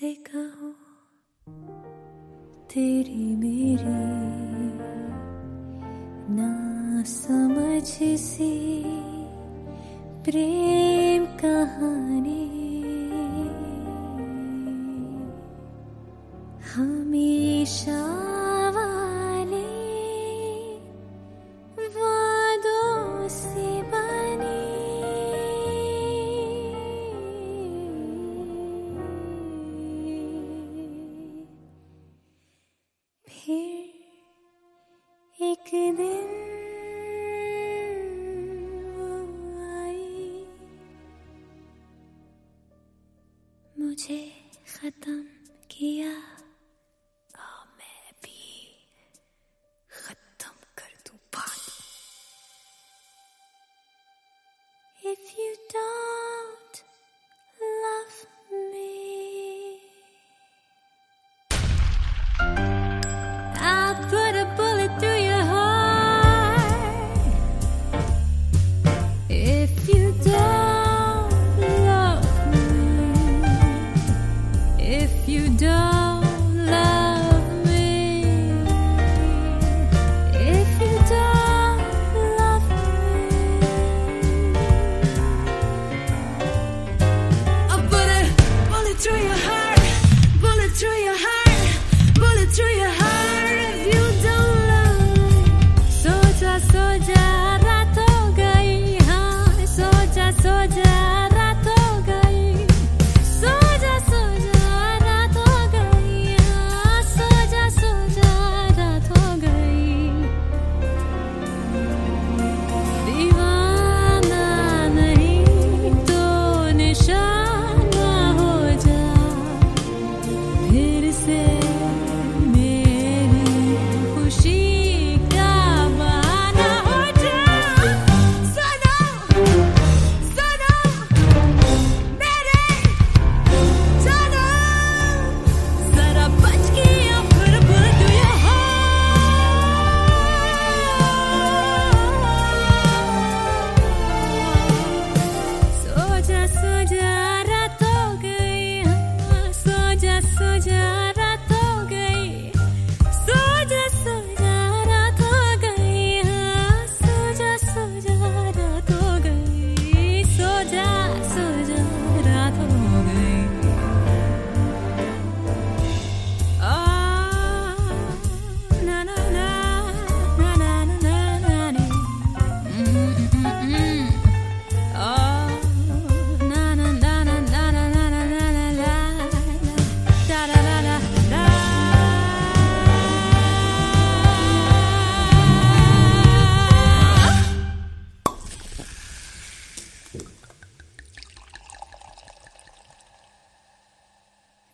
से कहो तेरी मेरी ना समझ सी प्रेम कहानी। हमेशा खत्म 苏杰。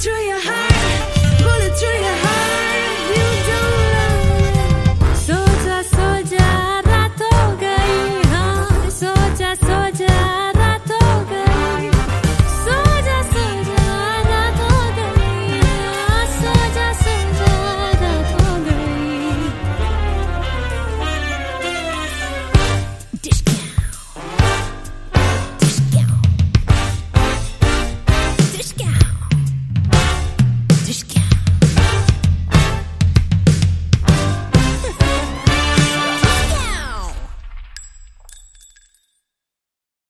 through